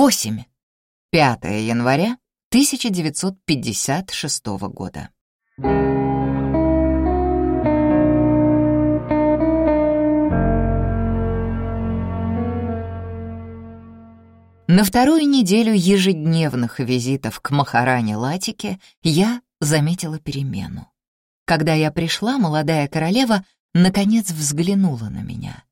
8. 5 января 1956 года. На вторую неделю ежедневных визитов к Махаране Латике я заметила перемену. Когда я пришла, молодая королева наконец взглянула на меня.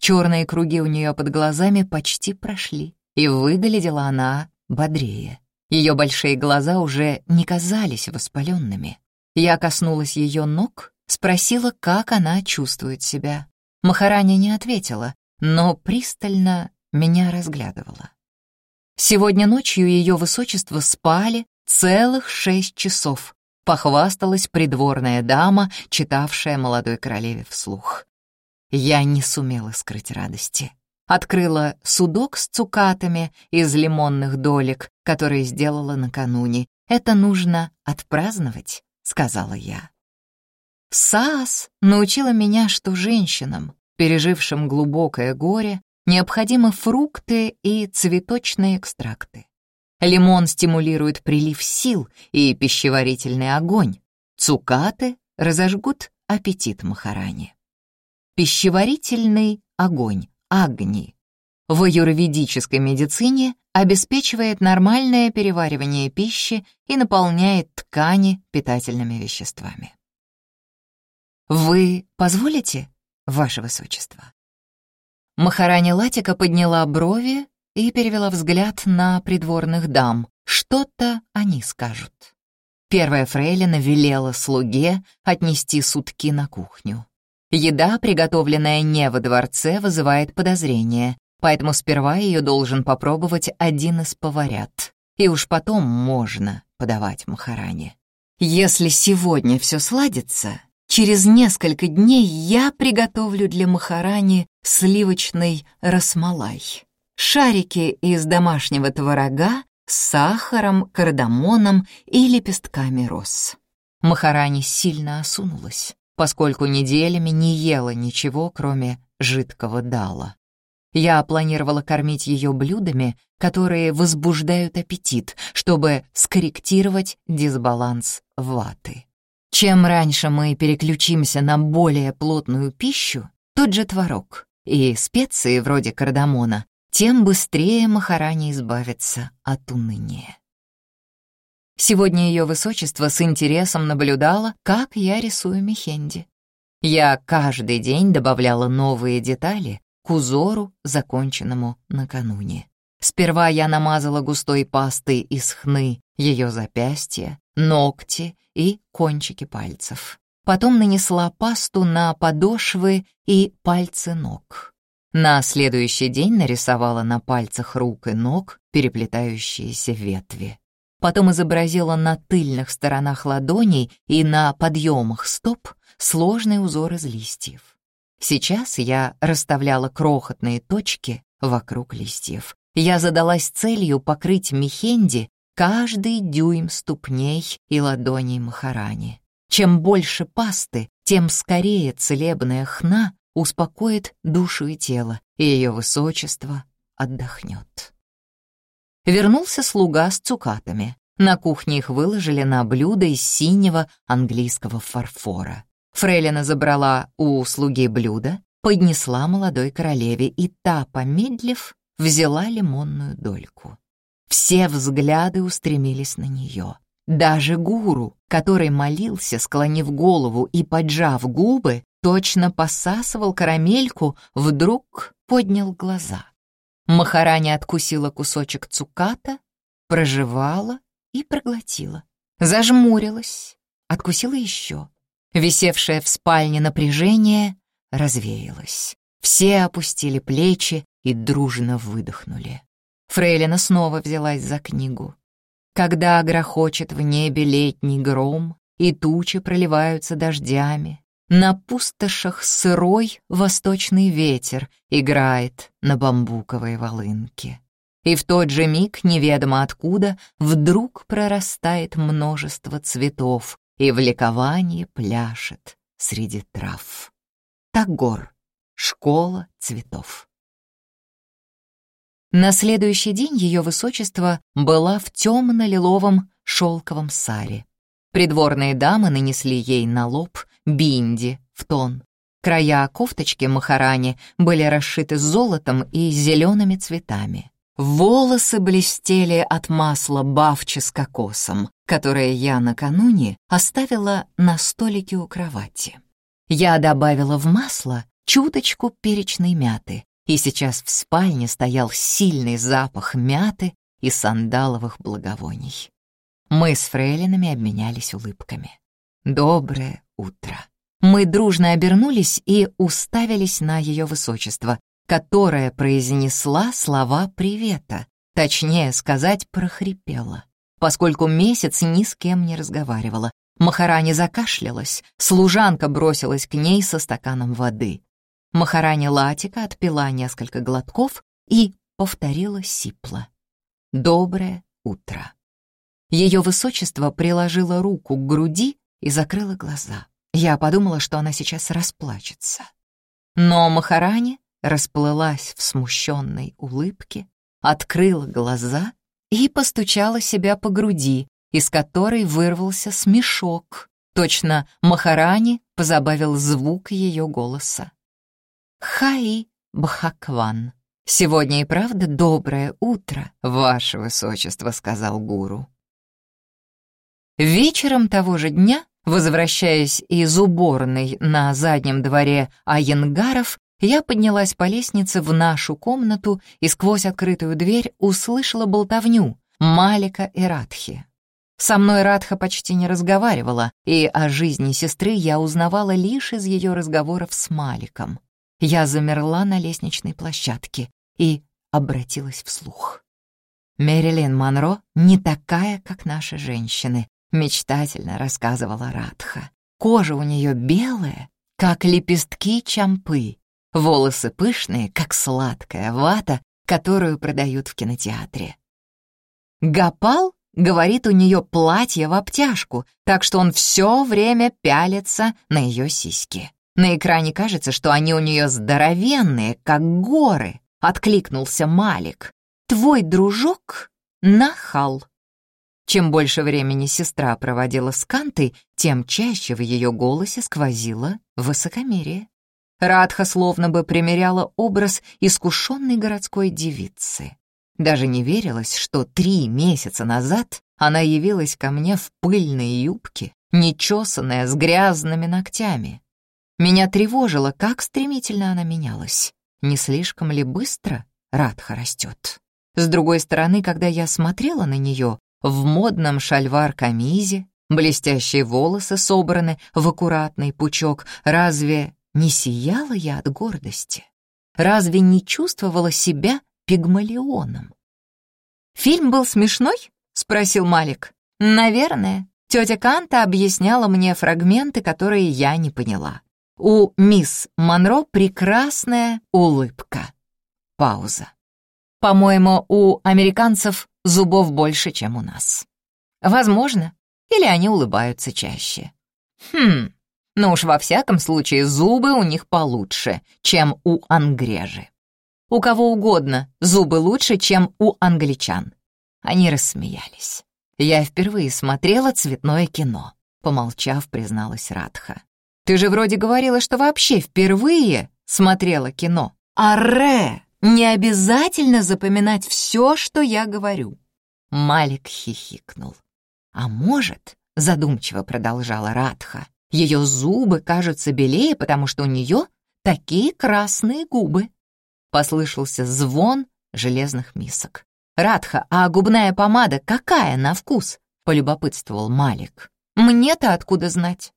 Черные круги у нее под глазами почти прошли, и выглядела она бодрее. Ее большие глаза уже не казались воспаленными. Я коснулась ее ног, спросила, как она чувствует себя. Махараня не ответила, но пристально меня разглядывала. Сегодня ночью ее высочество спали целых шесть часов, похвасталась придворная дама, читавшая молодой королеве вслух. Я не сумела скрыть радости. Открыла судок с цукатами из лимонных долек, которые сделала накануне. «Это нужно отпраздновать», — сказала я. Саас научила меня, что женщинам, пережившим глубокое горе, необходимы фрукты и цветочные экстракты. Лимон стимулирует прилив сил и пищеварительный огонь. Цукаты разожгут аппетит Махарани. Пищеварительный огонь, агни, в аюрведической медицине обеспечивает нормальное переваривание пищи и наполняет ткани питательными веществами. «Вы позволите, Ваше Высочество?» Махарани Латика подняла брови и перевела взгляд на придворных дам. Что-то они скажут. Первая фрейлина велела слуге отнести сутки на кухню. Еда, приготовленная не во дворце, вызывает подозрение, поэтому сперва ее должен попробовать один из поварят. И уж потом можно подавать Махаране. Если сегодня все сладится, Через несколько дней я приготовлю для Махарани сливочный расмалай. Шарики из домашнего творога с сахаром, кардамоном и лепестками роз. Махарани сильно осунулась, поскольку неделями не ела ничего, кроме жидкого дала. Я планировала кормить ее блюдами, которые возбуждают аппетит, чтобы скорректировать дисбаланс ваты. Чем раньше мы переключимся на более плотную пищу, тот же творог и специи вроде кардамона, тем быстрее Махарани избавится от уныния. Сегодня ее высочество с интересом наблюдала, как я рисую мехенди. Я каждый день добавляла новые детали к узору, законченному накануне. Сперва я намазала густой пастой из хны ее запястья, ногти и кончики пальцев. Потом нанесла пасту на подошвы и пальцы ног. На следующий день нарисовала на пальцах рук и ног переплетающиеся ветви. Потом изобразила на тыльных сторонах ладоней и на подъемах стоп сложный узор из листьев. Сейчас я расставляла крохотные точки вокруг листьев. Я задалась целью покрыть мехенди каждый дюйм ступней и ладоней Махарани. Чем больше пасты, тем скорее целебная хна успокоит душу и тело, и ее высочество отдохнет. Вернулся слуга с цукатами. На кухне их выложили на блюдо из синего английского фарфора. Фрейлина забрала у слуги блюдо, поднесла молодой королеве, и та, помедлив, взяла лимонную дольку. Все взгляды устремились на нее. Даже гуру, который молился, склонив голову и поджав губы, точно посасывал карамельку, вдруг поднял глаза. Махараня откусила кусочек цуката, прожевала и проглотила. Зажмурилась, откусила еще. Висевшее в спальне напряжение развеялось. Все опустили плечи и дружно выдохнули. Фрейлина снова взялась за книгу. Когда грохочет в небе летний гром, и тучи проливаются дождями, на пустошах сырой восточный ветер играет на бамбуковой волынке. И в тот же миг, неведомо откуда, вдруг прорастает множество цветов и в ликовании пляшет среди трав. Тагор. Школа цветов. На следующий день ее высочество была в темно-лиловом шелковом саре. Придворные дамы нанесли ей на лоб бинди в тон. Края кофточки Махарани были расшиты золотом и зелеными цветами. Волосы блестели от масла бафчи с кокосом, которое я накануне оставила на столике у кровати. Я добавила в масло чуточку перечной мяты, и сейчас в спальне стоял сильный запах мяты и сандаловых благовоний. Мы с фрейлинами обменялись улыбками. «Доброе утро». Мы дружно обернулись и уставились на ее высочество, которое произнесла слова привета, точнее сказать, прохрипела. Поскольку месяц ни с кем не разговаривала, Махарани закашлялась, служанка бросилась к ней со стаканом воды. Махарани Латика отпила несколько глотков и повторила сипло. «Доброе утро». Ее высочество приложило руку к груди и закрыла глаза. Я подумала, что она сейчас расплачется. Но Махарани расплылась в смущенной улыбке, открыла глаза и постучала себя по груди, из которой вырвался смешок. Точно Махарани позабавил звук ее голоса. Хаи Бхакван. «Сегодня и правда доброе утро, ваше высочество», — сказал гуру. Вечером того же дня, возвращаясь из уборной на заднем дворе Айенгаров, я поднялась по лестнице в нашу комнату и сквозь открытую дверь услышала болтовню Малика и Радхи. Со мной Радха почти не разговаривала, и о жизни сестры я узнавала лишь из ее разговоров с Маликом. Я замерла на лестничной площадке и обратилась вслух. «Мэрилин Монро не такая, как наши женщины», — мечтательно рассказывала Радха. «Кожа у нее белая, как лепестки чампы, волосы пышные, как сладкая вата, которую продают в кинотеатре. Гапал говорит, у нее платье в обтяжку, так что он все время пялится на ее сиськи. На экране кажется, что они у нее здоровенные, как горы, — откликнулся Малик. Твой дружок — нахал. Чем больше времени сестра проводила с Кантой, тем чаще в ее голосе сквозило высокомерие. Радха словно бы примеряла образ искушенной городской девицы. Даже не верилось, что три месяца назад она явилась ко мне в пыльной юбке, нечесанная, с грязными ногтями. Меня тревожило, как стремительно она менялась. Не слишком ли быстро Радха растет? С другой стороны, когда я смотрела на нее в модном шальвар-камизе, блестящие волосы собраны в аккуратный пучок, разве не сияла я от гордости? Разве не чувствовала себя пигмалионом? «Фильм был смешной?» — спросил Малик. «Наверное. Тетя Канта объясняла мне фрагменты, которые я не поняла. У мисс Монро прекрасная улыбка. Пауза. По-моему, у американцев зубов больше, чем у нас. Возможно. Или они улыбаются чаще. Хм, ну уж во всяком случае зубы у них получше, чем у ангрежи. У кого угодно зубы лучше, чем у англичан. Они рассмеялись. Я впервые смотрела цветное кино. Помолчав, призналась Радха. Ты же вроде говорила, что вообще впервые смотрела кино. Арре! Не обязательно запоминать все, что я говорю. Малик хихикнул. А может, задумчиво продолжала Радха, ее зубы кажутся белее, потому что у нее такие красные губы. Послышался звон железных мисок. «Радха, а губная помада какая на вкус?» — полюбопытствовал Малик. «Мне-то откуда знать?»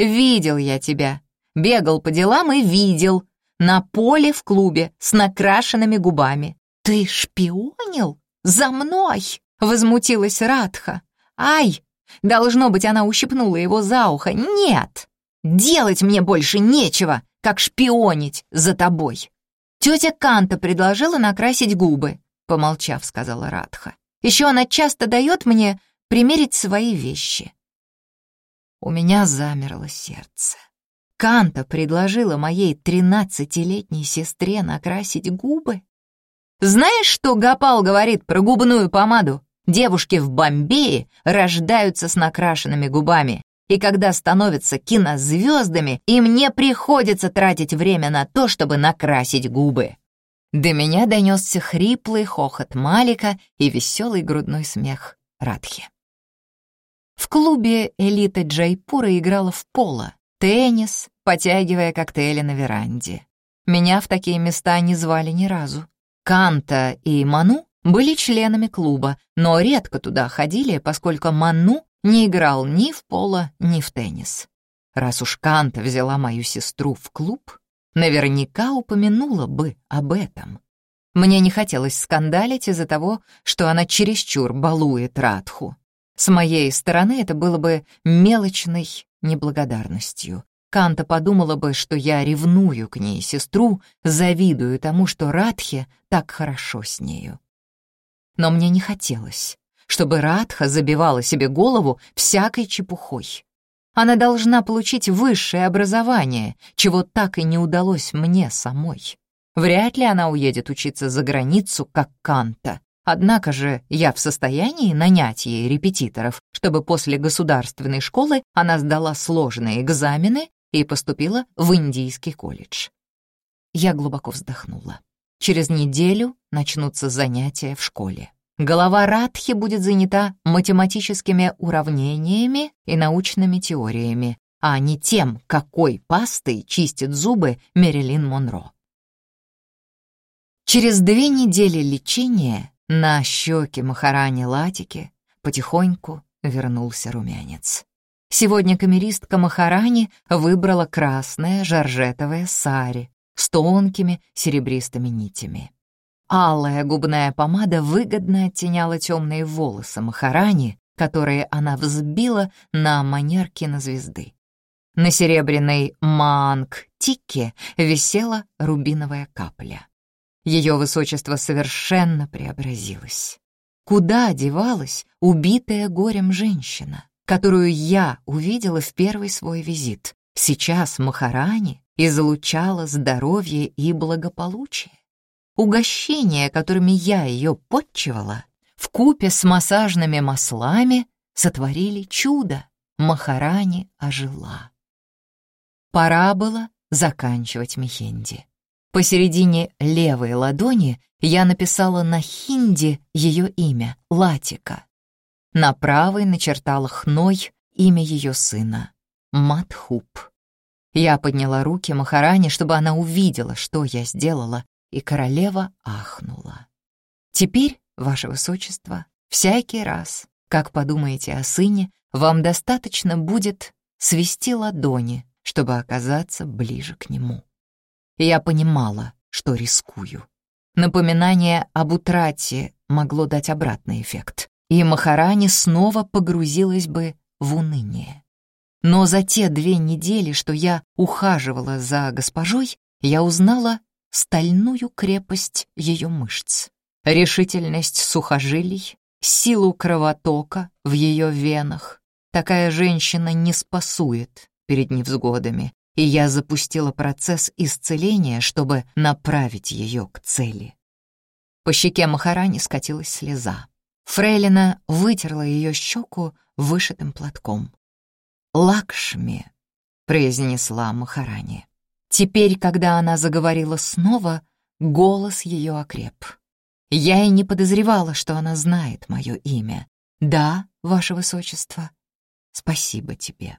Видел я тебя. Бегал по делам и видел. На поле в клубе с накрашенными губами. Ты шпионил? За мной!» — возмутилась Радха. «Ай! Должно быть, она ущипнула его за ухо. Нет! Делать мне больше нечего, как шпионить за тобой!» «Тетя Канта предложила накрасить губы», — помолчав, сказала Радха. «Еще она часто дает мне примерить свои вещи. У меня замерло сердце. Канта предложила моей тринадцатилетней сестре накрасить губы? Знаешь, что Гапал говорит про губную помаду? Девушки в Бомбее рождаются с накрашенными губами, и когда становятся кинозвездами, им не приходится тратить время на то, чтобы накрасить губы. До меня донесся хриплый хохот Малика и веселый грудной смех Радхи. В клубе элита Джайпура играла в поло, теннис, потягивая коктейли на веранде. Меня в такие места не звали ни разу. Канта и Ману были членами клуба, но редко туда ходили, поскольку Ману не играл ни в поло, ни в теннис. Раз уж Канта взяла мою сестру в клуб, наверняка упомянула бы об этом. Мне не хотелось скандалить из-за того, что она чересчур балует Радху. С моей стороны это было бы мелочной неблагодарностью. Канта подумала бы, что я ревную к ней сестру, завидую тому, что Радхе так хорошо с нею. Но мне не хотелось, чтобы Радха забивала себе голову всякой чепухой. Она должна получить высшее образование, чего так и не удалось мне самой. Вряд ли она уедет учиться за границу, как Канта. Однако же я в состоянии нанять ей репетиторов, чтобы после государственной школы она сдала сложные экзамены и поступила в индийский колледж. Я глубоко вздохнула. Через неделю начнутся занятия в школе. Голова Радхи будет занята математическими уравнениями и научными теориями, а не тем, какой пастой чистит зубы Мерилин Монро. Через две недели лечения на щеке Махарани Латики потихоньку вернулся румянец. Сегодня камеристка Махарани выбрала красное жаржетовое сари с тонкими серебристыми нитями. Алая губная помада выгодно оттеняла темные волосы Махарани, которые она взбила на манер кинозвезды. На серебряной манг-тике висела рубиновая капля. Ее высочество совершенно преобразилось. Куда девалась убитая горем женщина? которую я увидела в первый свой визит. Сейчас Махарани излучала здоровье и благополучие. Угощения, которыми я ее подчивала, в купе с массажными маслами сотворили чудо. Махарани ожила. Пора было заканчивать Мехенди. Посередине левой ладони я написала на хинди ее имя — Латика. На правой начертала хной имя ее сына — Матхуп. Я подняла руки Махарани, чтобы она увидела, что я сделала, и королева ахнула. «Теперь, ваше высочество, всякий раз, как подумаете о сыне, вам достаточно будет свести ладони, чтобы оказаться ближе к нему». Я понимала, что рискую. Напоминание об утрате могло дать обратный эффект и Махарани снова погрузилась бы в уныние. Но за те две недели, что я ухаживала за госпожой, я узнала стальную крепость ее мышц, решительность сухожилий, силу кровотока в ее венах. Такая женщина не спасует перед невзгодами, и я запустила процесс исцеления, чтобы направить ее к цели. По щеке Махарани скатилась слеза. Фрейлина вытерла ее щеку вышитым платком. «Лакшми», — произнесла Махарани. Теперь, когда она заговорила снова, голос ее окреп. Я и не подозревала, что она знает мое имя. «Да, ваше высочество, спасибо тебе».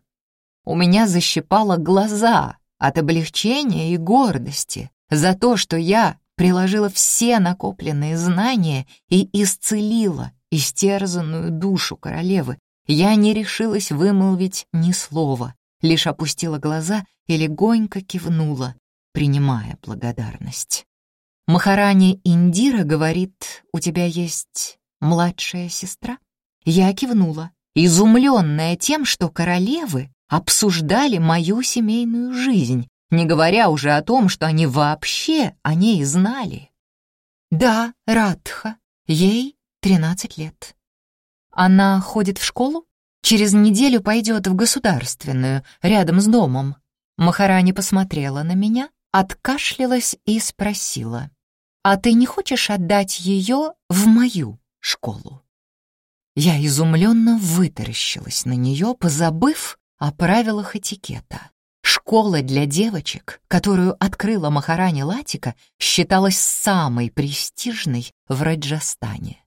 У меня защипало глаза от облегчения и гордости за то, что я приложила все накопленные знания и исцелила истерзанную душу королевы, я не решилась вымолвить ни слова, лишь опустила глаза и легонько кивнула, принимая благодарность. Махарани Индира говорит, у тебя есть младшая сестра? Я кивнула, изумленная тем, что королевы обсуждали мою семейную жизнь, не говоря уже о том, что они вообще о ней знали. Да, Радха, ей Тринадцать лет. Она ходит в школу? Через неделю пойдет в государственную, рядом с домом. Махарани посмотрела на меня, откашлялась и спросила. «А ты не хочешь отдать ее в мою школу?» Я изумленно вытаращилась на нее, позабыв о правилах этикета. Школа для девочек, которую открыла Махарани Латика, считалась самой престижной в Раджастане.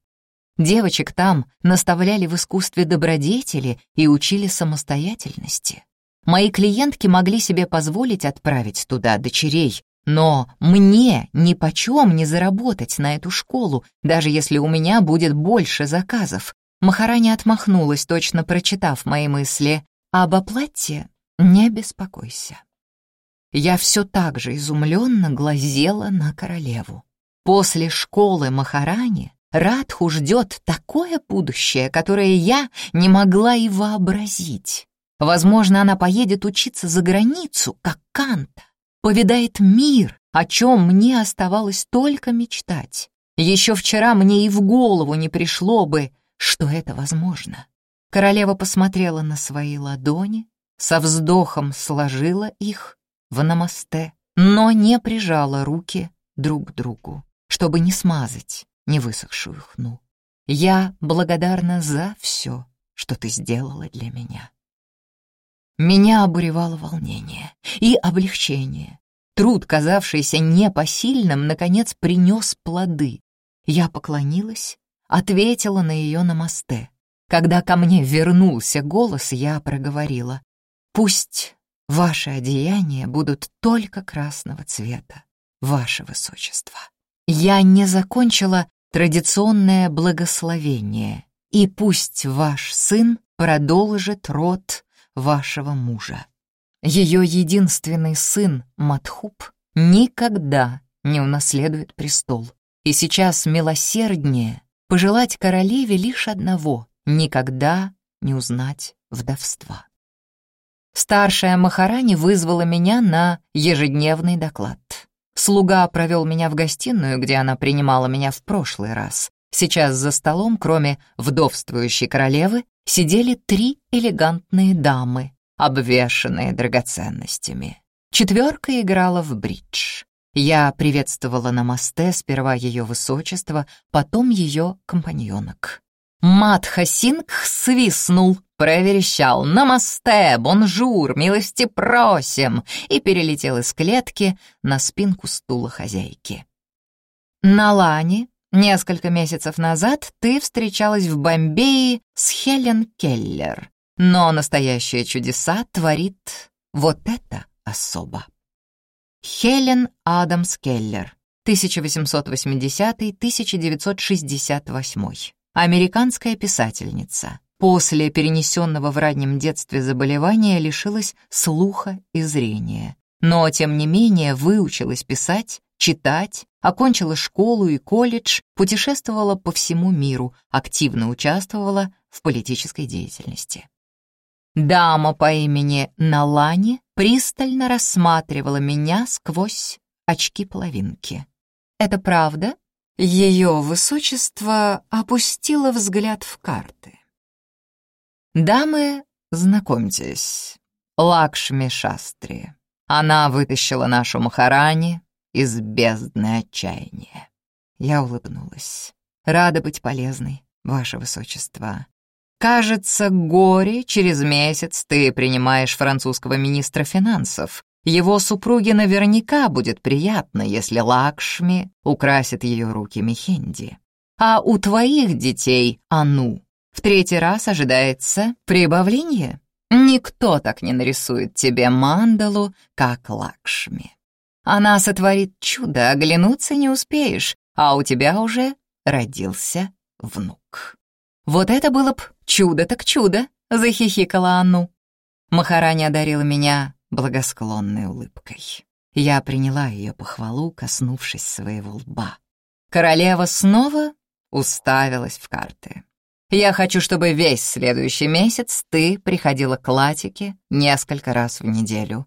Девочек там наставляли в искусстве добродетели и учили самостоятельности. Мои клиентки могли себе позволить отправить туда дочерей, но мне ни почем не заработать на эту школу, даже если у меня будет больше заказов. Махарани отмахнулась, точно прочитав мои мысли. Об оплате не беспокойся. Я все так же изумленно глазела на королеву. После школы Махарани Радху ждет такое будущее, которое я не могла и вообразить. Возможно, она поедет учиться за границу, как Канта, повидает мир, о чем мне оставалось только мечтать. Еще вчера мне и в голову не пришло бы, что это возможно. Королева посмотрела на свои ладони, со вздохом сложила их в намасте, но не прижала руки друг к другу, чтобы не смазать невысохшую хну. Я благодарна за все, что ты сделала для меня. Меня обуревало волнение и облегчение. Труд, казавшийся непосильным, наконец принес плоды. Я поклонилась, ответила на ее намасте. Когда ко мне вернулся голос, я проговорила. «Пусть ваши одеяния будут только красного цвета, ваше высочество». Я не закончила традиционное благословение, и пусть ваш сын продолжит род вашего мужа. Ее единственный сын, Матхуб, никогда не унаследует престол. И сейчас милосерднее пожелать королеве лишь одного — никогда не узнать вдовства. Старшая Махарани вызвала меня на ежедневный доклад. Слуга провел меня в гостиную, где она принимала меня в прошлый раз. Сейчас за столом, кроме вдовствующей королевы, сидели три элегантные дамы, обвешанные драгоценностями. Четверка играла в бридж. Я приветствовала намасте сперва ее высочество, потом ее компаньонок. Матха Сингх свистнул, проверещал «Намасте! Бонжур! Милости просим!» и перелетел из клетки на спинку стула хозяйки. На Лане несколько месяцев назад ты встречалась в Бомбее с Хелен Келлер, но настоящие чудеса творит вот это особо. Хелен Адамс Келлер, 1880-1968. Американская писательница. После перенесенного в раннем детстве заболевания лишилась слуха и зрения. Но, тем не менее, выучилась писать, читать, окончила школу и колледж, путешествовала по всему миру, активно участвовала в политической деятельности. Дама по имени Налани пристально рассматривала меня сквозь очки-половинки. «Это правда?» Ее высочество опустило взгляд в карты. «Дамы, знакомьтесь, Лакшми Шастри. Она вытащила нашу Махарани из бездны отчаяния». Я улыбнулась. «Рада быть полезной, ваше высочество. Кажется, горе через месяц ты принимаешь французского министра финансов, его супруге наверняка будет приятно, если Лакшми украсит ее руки Мехенди. А у твоих детей, Ану, в третий раз ожидается прибавление. Никто так не нарисует тебе мандалу, как Лакшми. Она сотворит чудо, оглянуться не успеешь, а у тебя уже родился внук. Вот это было б чудо так чудо, захихикала Анну. Махараня одарила меня благосклонной улыбкой. Я приняла ее похвалу, коснувшись своего лба. Королева снова уставилась в карты. «Я хочу, чтобы весь следующий месяц ты приходила к Латике несколько раз в неделю.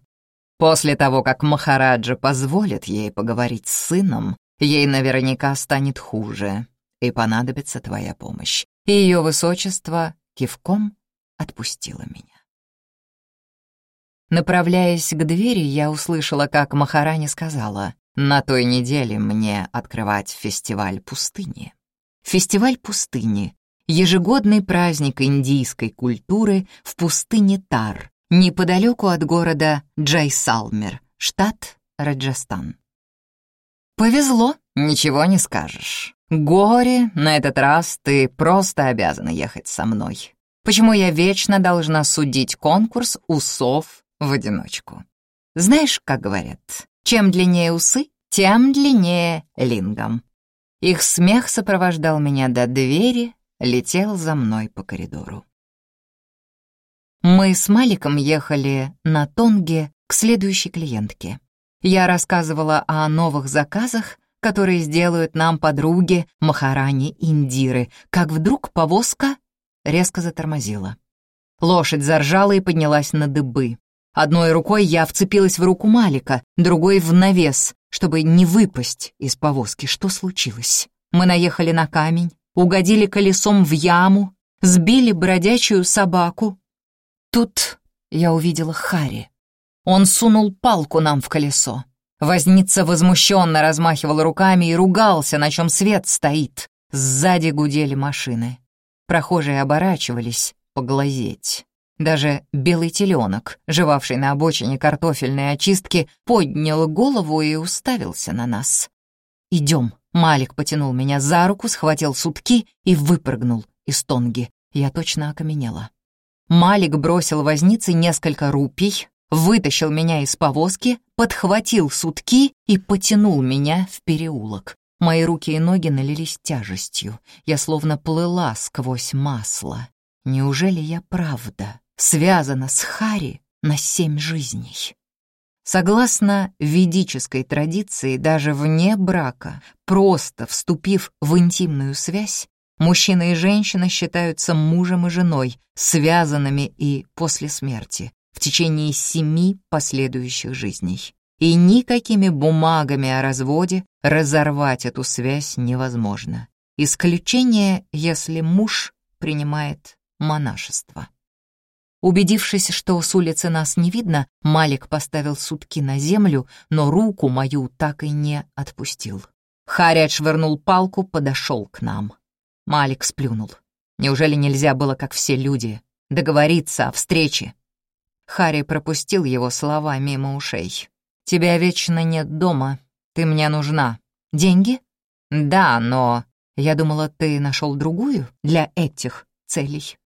После того, как Махараджа позволит ей поговорить с сыном, ей наверняка станет хуже, и понадобится твоя помощь. И ее высочество кивком отпустило меня. Направляясь к двери, я услышала, как Махарани сказала, на той неделе мне открывать фестиваль пустыни. Фестиваль пустыни — ежегодный праздник индийской культуры в пустыне Тар, неподалеку от города Джайсалмер, штат Раджастан. Повезло, ничего не скажешь. Горе, на этот раз ты просто обязана ехать со мной. Почему я вечно должна судить конкурс усов в одиночку? Знаешь, как говорят, чем длиннее усы, тем длиннее лингам. Их смех сопровождал меня до двери, летел за мной по коридору. Мы с Маликом ехали на Тонге к следующей клиентке. Я рассказывала о новых заказах, которые сделают нам подруги Махарани Индиры, как вдруг повозка резко затормозила. Лошадь заржала и поднялась на дыбы. Одной рукой я вцепилась в руку Малика, другой — в навес, чтобы не выпасть из повозки. Что случилось? Мы наехали на камень, угодили колесом в яму, сбили бродячую собаку. Тут я увидела Хари. Он сунул палку нам в колесо. Возница возмущенно размахивал руками и ругался, на чем свет стоит. Сзади гудели машины. Прохожие оборачивались поглазеть. Даже белый теленок, жевавший на обочине картофельной очистки, поднял голову и уставился на нас. «Идем». Малик потянул меня за руку, схватил сутки и выпрыгнул из тонги. Я точно окаменела. Малик бросил вознице несколько рупий, вытащил меня из повозки, подхватил сутки и потянул меня в переулок. Мои руки и ноги налились тяжестью. Я словно плыла сквозь масло. Неужели я правда связана с Хари на семь жизней. Согласно ведической традиции, даже вне брака, просто вступив в интимную связь, мужчина и женщина считаются мужем и женой, связанными и после смерти, в течение семи последующих жизней. И никакими бумагами о разводе разорвать эту связь невозможно. Исключение, если муж принимает монашество. Убедившись, что с улицы нас не видно, Малик поставил сутки на землю, но руку мою так и не отпустил. Харри отшвырнул палку, подошел к нам. Малик сплюнул. Неужели нельзя было, как все люди, договориться о встрече? Харри пропустил его слова мимо ушей. «Тебя вечно нет дома. Ты мне нужна. Деньги?» «Да, но...» «Я думала, ты нашел другую для этих целей».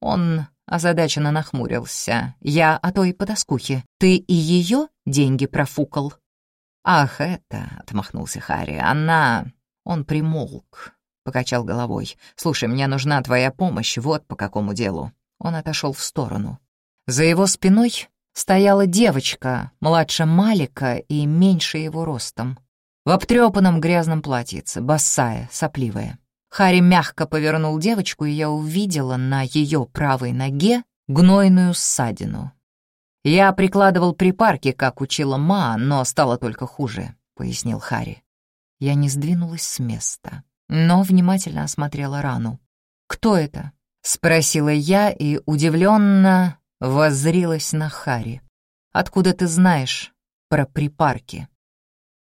Он озадаченно нахмурился. «Я о той подоскухе. Ты и ее деньги профукал?» «Ах, это...» — отмахнулся Харри. «Она...» Он примолк, покачал головой. «Слушай, мне нужна твоя помощь, вот по какому делу». Он отошел в сторону. За его спиной стояла девочка, младше Малика и меньше его ростом. В обтрепанном грязном платьице, босая, сопливая. Харри мягко повернул девочку, и я увидела на ее правой ноге гнойную ссадину. «Я прикладывал припарки, как учила Ма, но стало только хуже», — пояснил Харри. Я не сдвинулась с места, но внимательно осмотрела рану. «Кто это?» — спросила я и удивленно воззрилась на Харри. «Откуда ты знаешь про припарки?»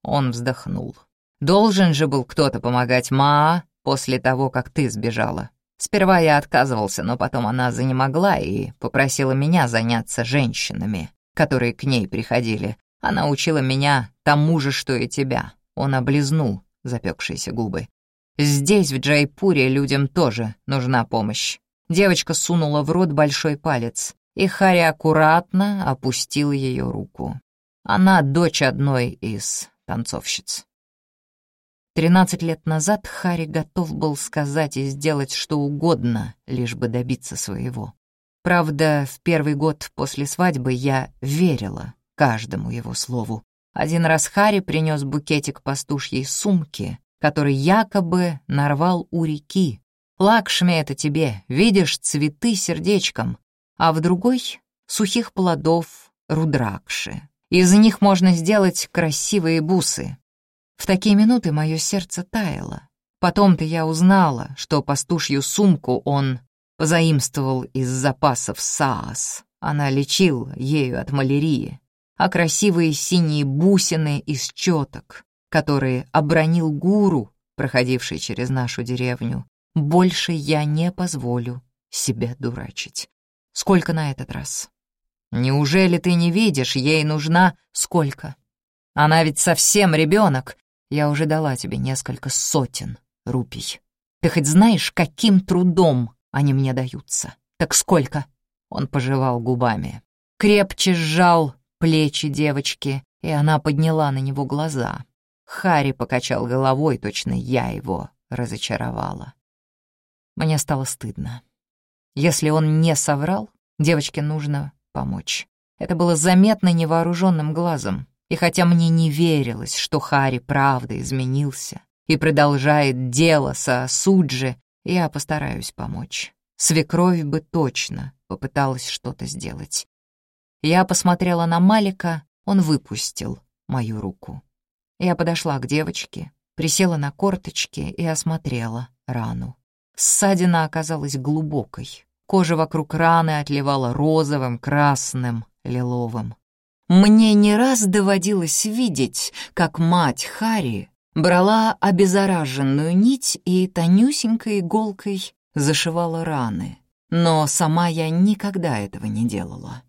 Он вздохнул. «Должен же был кто-то помогать Ма после того, как ты сбежала. Сперва я отказывался, но потом она занемогла и попросила меня заняться женщинами, которые к ней приходили. Она учила меня тому же, что и тебя. Он облизнул запекшиеся губы. Здесь, в Джайпуре, людям тоже нужна помощь. Девочка сунула в рот большой палец, и Хари аккуратно опустил ее руку. Она дочь одной из танцовщиц. Тринадцать лет назад Харри готов был сказать и сделать что угодно, лишь бы добиться своего. Правда, в первый год после свадьбы я верила каждому его слову. Один раз Харри принес букетик пастушьей сумки, который якобы нарвал у реки. «Лакшми это тебе, видишь цветы сердечком», а в другой — сухих плодов рудракши. Из них можно сделать красивые бусы, в такие минуты мое сердце таяло. Потом-то я узнала, что пастушью сумку он позаимствовал из запасов СААС. Она лечил ею от малярии, а красивые синие бусины из четок который обронил гуру, проходивший через нашу деревню. Больше я не позволю себя дурачить. Сколько на этот раз? Неужели ты не видишь, ей нужна сколько? Она ведь совсем ребенок. Я уже дала тебе несколько сотен рупий. Ты хоть знаешь, каким трудом они мне даются? Так сколько? Он пожевал губами. Крепче сжал плечи девочки, и она подняла на него глаза. Харри покачал головой, точно я его разочаровала. Мне стало стыдно. Если он не соврал, девочке нужно помочь. Это было заметно невооруженным глазом. И хотя мне не верилось, что Хари правда изменился и продолжает дело со Суджи, я постараюсь помочь. Свекровь бы точно попыталась что-то сделать. Я посмотрела на Малика, он выпустил мою руку. Я подошла к девочке, присела на корточки и осмотрела рану. Ссадина оказалась глубокой. Кожа вокруг раны отливала розовым, красным, лиловым. Мне не раз доводилось видеть, как мать Хари брала обеззараженную нить и тонюсенькой иголкой зашивала раны. Но сама я никогда этого не делала.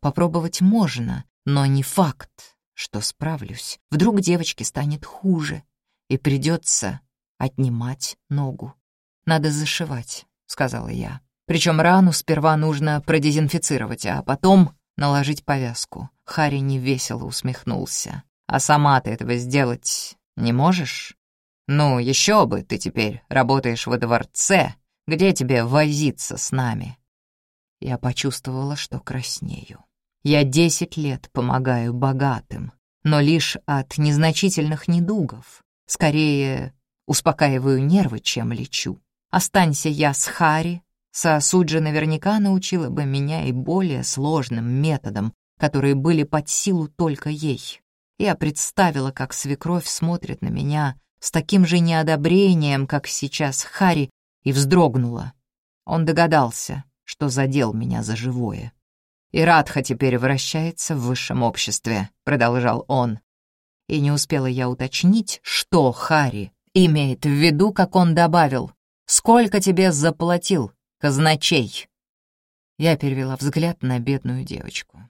Попробовать можно, но не факт, что справлюсь. Вдруг девочке станет хуже, и придется отнимать ногу. «Надо зашивать», — сказала я. Причем рану сперва нужно продезинфицировать, а потом наложить повязку. Харри невесело усмехнулся. «А сама ты этого сделать не можешь? Ну, еще бы, ты теперь работаешь во дворце. Где тебе возиться с нами?» Я почувствовала, что краснею. Я десять лет помогаю богатым, но лишь от незначительных недугов. Скорее, успокаиваю нервы, чем лечу. Останься я с Хари, Саосуджи наверняка научила бы меня и более сложным методам, которые были под силу только ей. Я представила, как свекровь смотрит на меня с таким же неодобрением, как сейчас Хари, и вздрогнула. Он догадался, что задел меня за живое. «И Радха теперь вращается в высшем обществе», — продолжал он. И не успела я уточнить, что Хари имеет в виду, как он добавил. «Сколько тебе заплатил, казначей!» Я перевела взгляд на бедную девочку.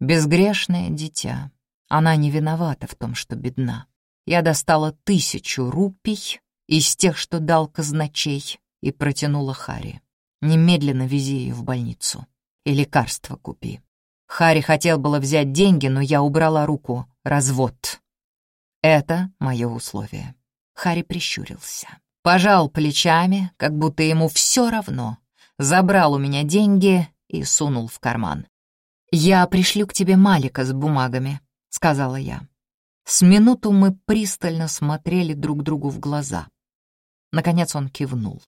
Безгрешное дитя. Она не виновата в том, что бедна. Я достала тысячу рупий из тех, что дал казначей, и протянула Хари. Немедленно вези ее в больницу. И лекарства купи. Хари хотел было взять деньги, но я убрала руку. Развод. Это мое условие. Хари прищурился. Пожал плечами, как будто ему все равно, забрал у меня деньги и сунул в карман. «Я пришлю к тебе Малика с бумагами», — сказала я. С минуту мы пристально смотрели друг другу в глаза. Наконец он кивнул.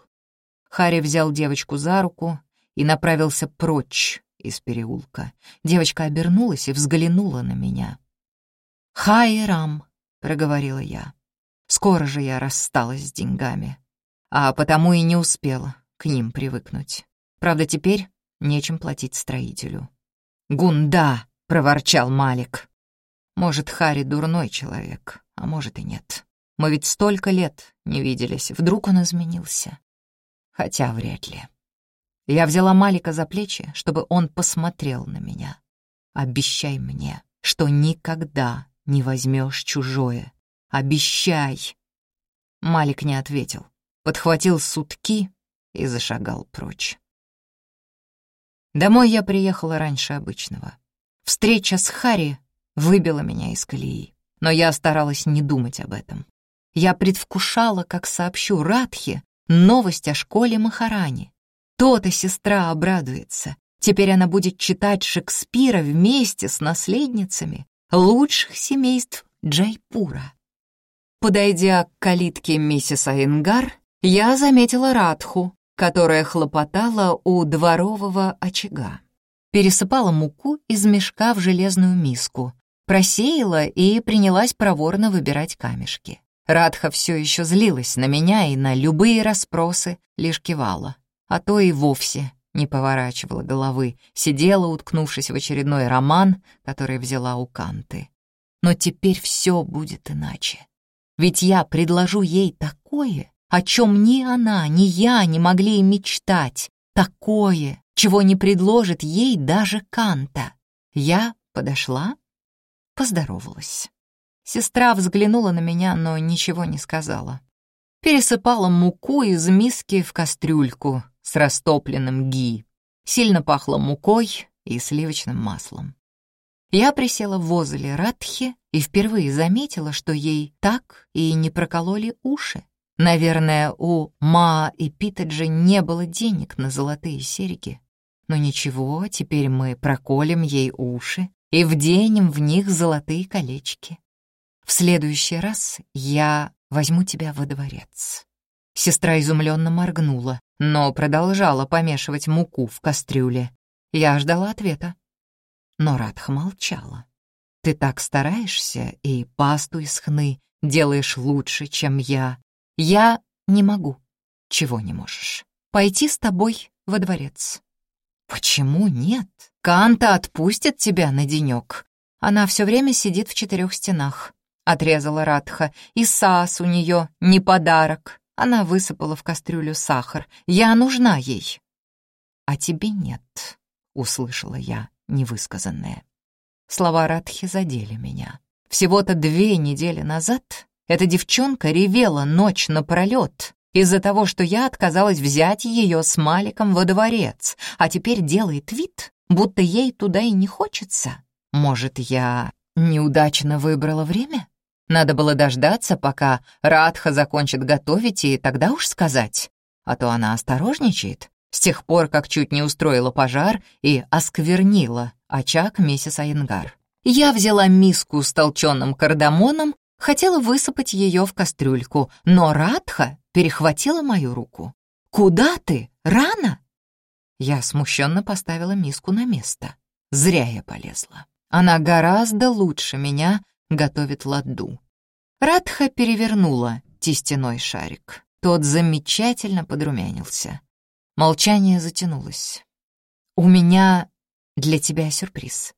Харри взял девочку за руку и направился прочь из переулка. Девочка обернулась и взглянула на меня. «Хай, Рам», — проговорила я. Скоро же я рассталась с деньгами, а потому и не успела к ним привыкнуть. Правда, теперь нечем платить строителю. «Гунда!» — проворчал Малик. «Может, Хари дурной человек, а может и нет. Мы ведь столько лет не виделись, вдруг он изменился. Хотя вряд ли». Я взяла Малика за плечи, чтобы он посмотрел на меня. «Обещай мне, что никогда не возьмешь чужое. Обещай!» Малик не ответил подхватил сутки и зашагал прочь. Домой я приехала раньше обычного. Встреча с Хари выбила меня из колеи, но я старалась не думать об этом. Я предвкушала, как сообщу Радхе новость о школе Махарани. То-то сестра обрадуется. Теперь она будет читать Шекспира вместе с наследницами лучших семейств Джайпура. Подойдя к калитке миссис Айнгар, я заметила Радху, которая хлопотала у дворового очага. Пересыпала муку из мешка в железную миску, просеяла и принялась проворно выбирать камешки. Радха все еще злилась на меня и на любые расспросы лишь кивала, а то и вовсе не поворачивала головы, сидела, уткнувшись в очередной роман, который взяла у Канты. Но теперь все будет иначе. Ведь я предложу ей такое, о чем ни она, ни я не могли и мечтать, такое, чего не предложит ей даже Канта. Я подошла, поздоровалась. Сестра взглянула на меня, но ничего не сказала. Пересыпала муку из миски в кастрюльку с растопленным ги. Сильно пахло мукой и сливочным маслом. Я присела возле Радхи и впервые заметила, что ей так и не прокололи уши. Наверное, у Ма и Питаджи не было денег на золотые серьги. Но ничего, теперь мы проколем ей уши и вденем в них золотые колечки. В следующий раз я возьму тебя во дворец». Сестра изумленно моргнула, но продолжала помешивать муку в кастрюле. Я ждала ответа. Но Радха молчала. «Ты так стараешься и пасту из хны делаешь лучше, чем я. Я не могу. Чего не можешь? Пойти с тобой во дворец». «Почему нет? Канта отпустит тебя на денек. Она все время сидит в четырех стенах. — отрезала Радха. «И сас у нее не подарок». Она высыпала в кастрюлю сахар. «Я нужна ей». «А тебе нет», — услышала я невысказанное. Слова Радхи задели меня. Всего-то две недели назад эта девчонка ревела ночь напролет из-за того, что я отказалась взять ее с Маликом во дворец, а теперь делает вид, будто ей туда и не хочется. Может, я неудачно выбрала время? Надо было дождаться, пока Радха закончит готовить, и тогда уж сказать. А то она осторожничает, с тех пор, как чуть не устроила пожар и осквернила очаг миссис Айнгар. Я взяла миску с толченым кардамоном, хотела высыпать ее в кастрюльку, но Радха перехватила мою руку. «Куда ты? Рано?» Я смущенно поставила миску на место. Зря я полезла. Она гораздо лучше меня готовит ладду. Радха перевернула тестяной шарик. Тот замечательно подрумянился. Молчание затянулось. «У меня для тебя сюрприз.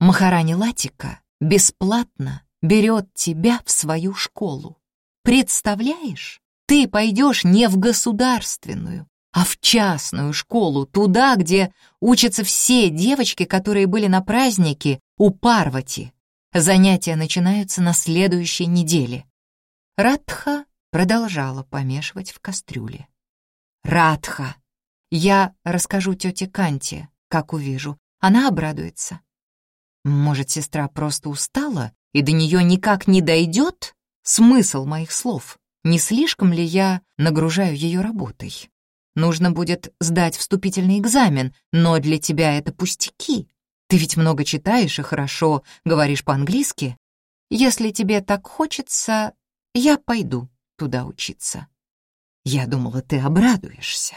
Махарани Латика бесплатно берет тебя в свою школу. Представляешь? Ты пойдешь не в государственную, а в частную школу, туда, где учатся все девочки, которые были на празднике у Парвати. Занятия начинаются на следующей неделе. Радха продолжала помешивать в кастрюле. «Радха! Я расскажу тете Канте, как увижу. Она обрадуется. Может, сестра просто устала, и до нее никак не дойдет смысл моих слов? Не слишком ли я нагружаю ее работой? Нужно будет сдать вступительный экзамен, но для тебя это пустяки. Ты ведь много читаешь и хорошо говоришь по-английски. Если тебе так хочется, я пойду туда учиться. Я думала, ты обрадуешься.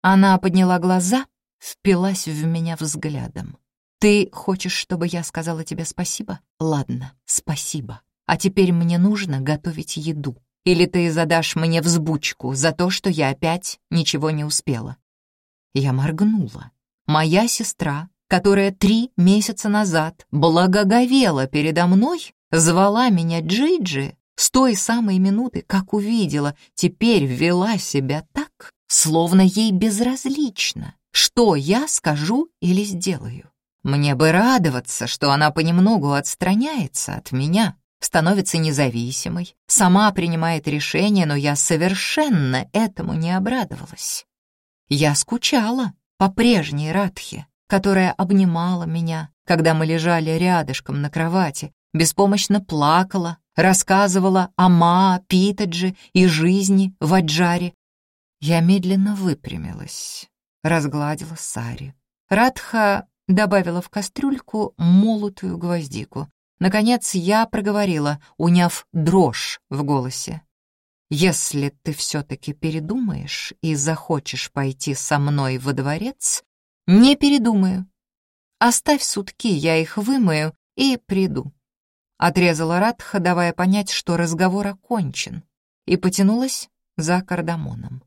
Она подняла глаза, впилась в меня взглядом. Ты хочешь, чтобы я сказала тебе спасибо? Ладно, спасибо. А теперь мне нужно готовить еду. Или ты задашь мне взбучку за то, что я опять ничего не успела. Я моргнула. Моя сестра которая три месяца назад благоговела передо мной, звала меня Джиджи, с той самой минуты, как увидела, теперь вела себя так, словно ей безразлично, что я скажу или сделаю. Мне бы радоваться, что она понемногу отстраняется от меня, становится независимой, сама принимает решения, но я совершенно этому не обрадовалась. Я скучала по прежней Радхе, которая обнимала меня, когда мы лежали рядышком на кровати, беспомощно плакала, рассказывала о Ма, Питадже и жизни в Аджаре. Я медленно выпрямилась, разгладила Сари. Радха добавила в кастрюльку молотую гвоздику. Наконец я проговорила, уняв дрожь в голосе. «Если ты все-таки передумаешь и захочешь пойти со мной во дворец, «Не передумаю. Оставь сутки, я их вымою и приду». Отрезала Радха, давая понять, что разговор окончен, и потянулась за кардамоном.